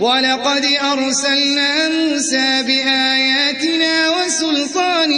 ولقد أرسلنا موسى بآياتنا وسلطان